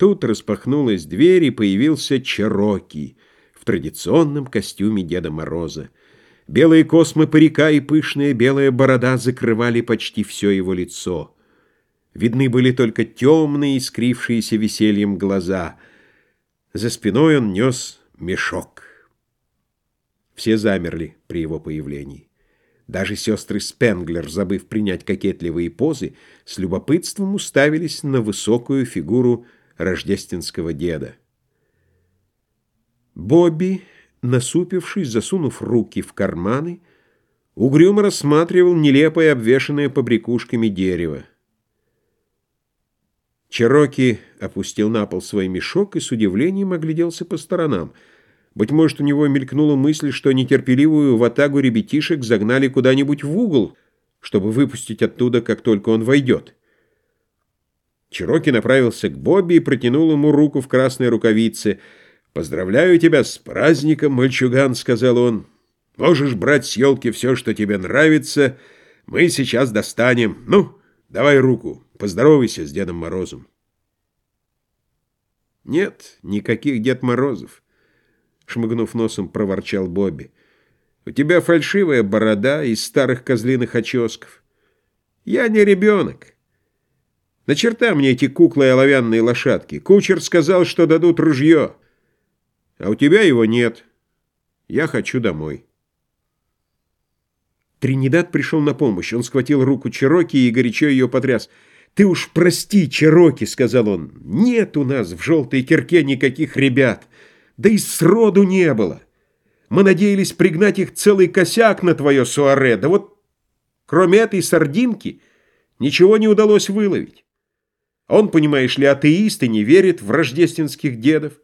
Тут распахнулась дверь, и появился Чероки в традиционном костюме Деда Мороза. Белые космы парика и пышная белая борода закрывали почти все его лицо. Видны были только темные, искрившиеся весельем глаза. За спиной он нес мешок. Все замерли при его появлении. Даже сестры Спенглер, забыв принять кокетливые позы, с любопытством уставились на высокую фигуру рождественского деда. Бобби, насупившись, засунув руки в карманы, угрюмо рассматривал нелепое обвешанное побрякушками дерево. Чероки опустил на пол свой мешок и с удивлением огляделся по сторонам — быть может, у него мелькнула мысль, что нетерпеливую ватагу ребятишек загнали куда-нибудь в угол, чтобы выпустить оттуда, как только он войдет. Чироки направился к Бобби и протянул ему руку в красной рукавице. «Поздравляю тебя с праздником, мальчуган», — сказал он. «Можешь брать с елки все, что тебе нравится. Мы сейчас достанем. Ну, давай руку, поздоровайся с Дедом Морозом». Нет, никаких Дед Морозов шмыгнув носом, проворчал Бобби. «У тебя фальшивая борода из старых козлиных оческов. Я не ребенок. На черта мне эти куклы и оловянные лошадки. Кучер сказал, что дадут ружье. А у тебя его нет. Я хочу домой». Тринидад пришел на помощь. Он схватил руку Чероки и горячо ее потряс. «Ты уж прости, Чероки», — сказал он. «Нет у нас в желтой кирке никаких ребят». Да и сроду не было. Мы надеялись пригнать их целый косяк на твое суаре, да вот кроме этой сардинки ничего не удалось выловить. Он, понимаешь ли, атеист и не верит в рождественских дедов.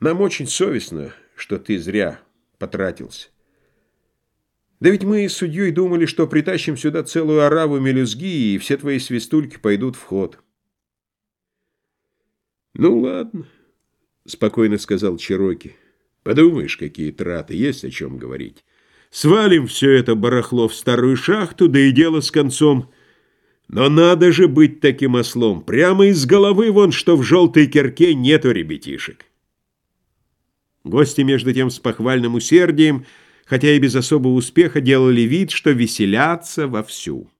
Нам очень совестно, что ты зря потратился. Да ведь мы с судьей думали, что притащим сюда целую ораву мелюзги, и все твои свистульки пойдут в ход. Ну, ладно. — спокойно сказал Чироки. «Подумаешь, какие траты, есть о чем говорить. Свалим все это барахло в старую шахту, да и дело с концом. Но надо же быть таким ослом. Прямо из головы вон, что в желтой кирке нету ребятишек». Гости, между тем, с похвальным усердием, хотя и без особого успеха, делали вид, что веселятся вовсю.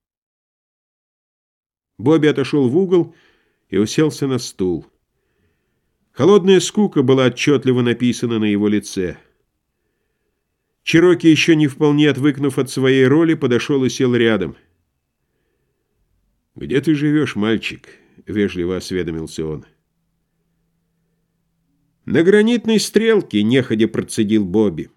Бобби отошел в угол и уселся на стул. Холодная скука была отчетливо написана на его лице. Чироки, еще не вполне отвыкнув от своей роли, подошел и сел рядом. «Где ты живешь, мальчик?» — вежливо осведомился он. «На гранитной стрелке», — неходя процедил Бобби.